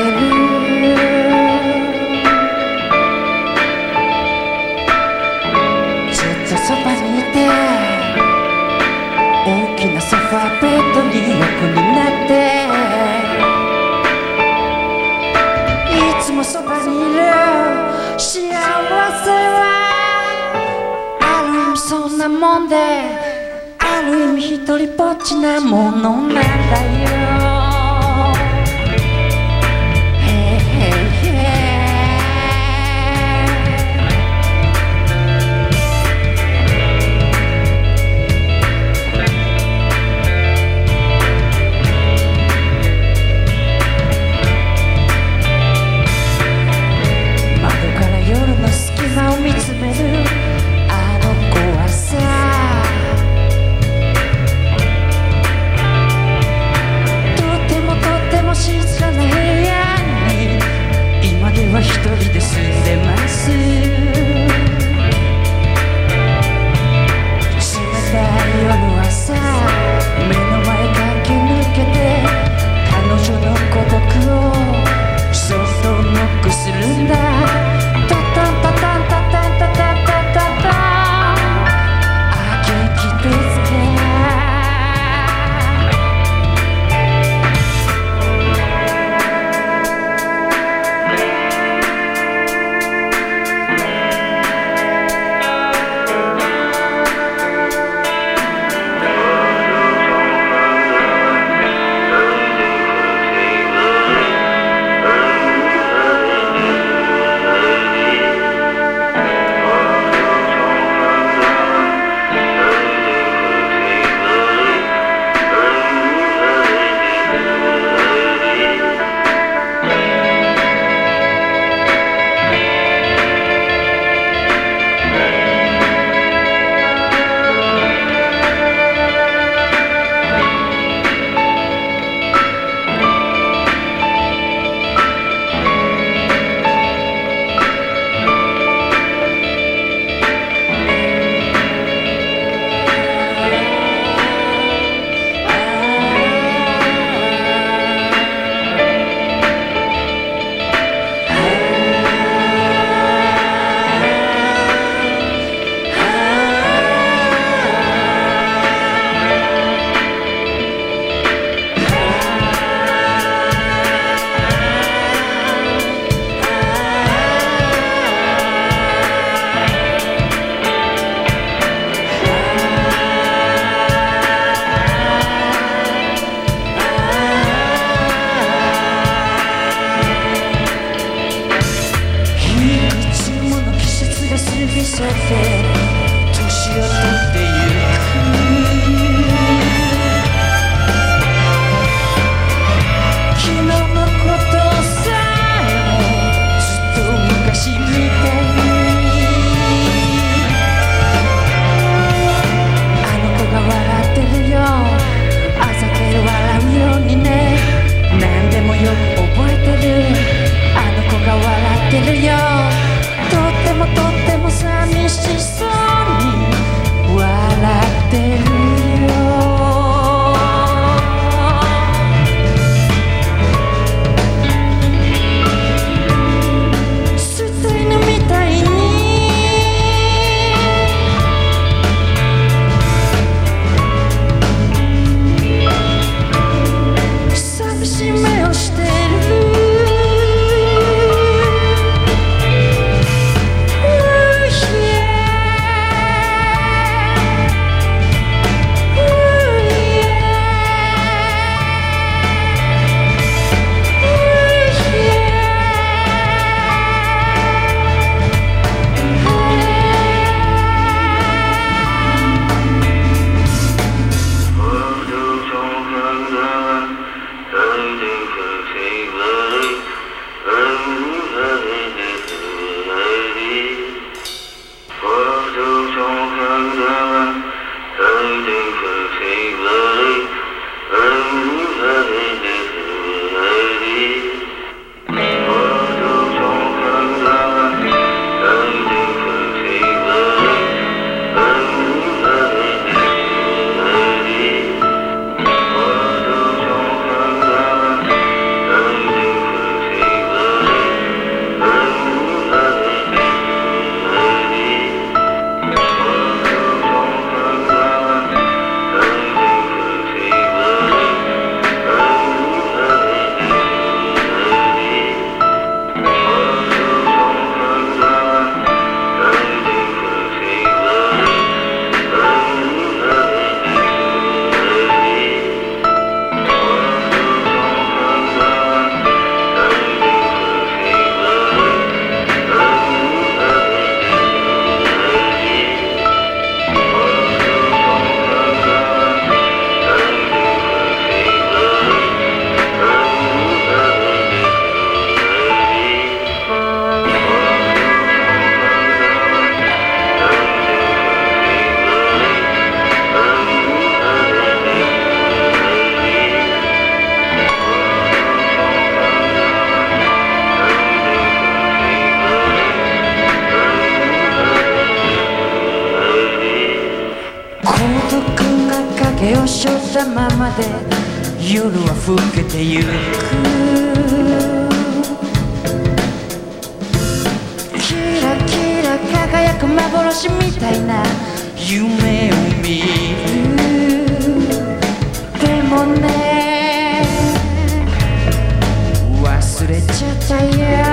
ずっとそばにいて大きなソファベットに横になっていつもそばにいる幸せはある意味そんなもんである意味一りぼっちなものなんだよ。よ。とってもとっても寂しそう。たままで夜は更けてゆく。キラキラ輝く幻みたいな夢を見る。でもね忘れちゃったよ。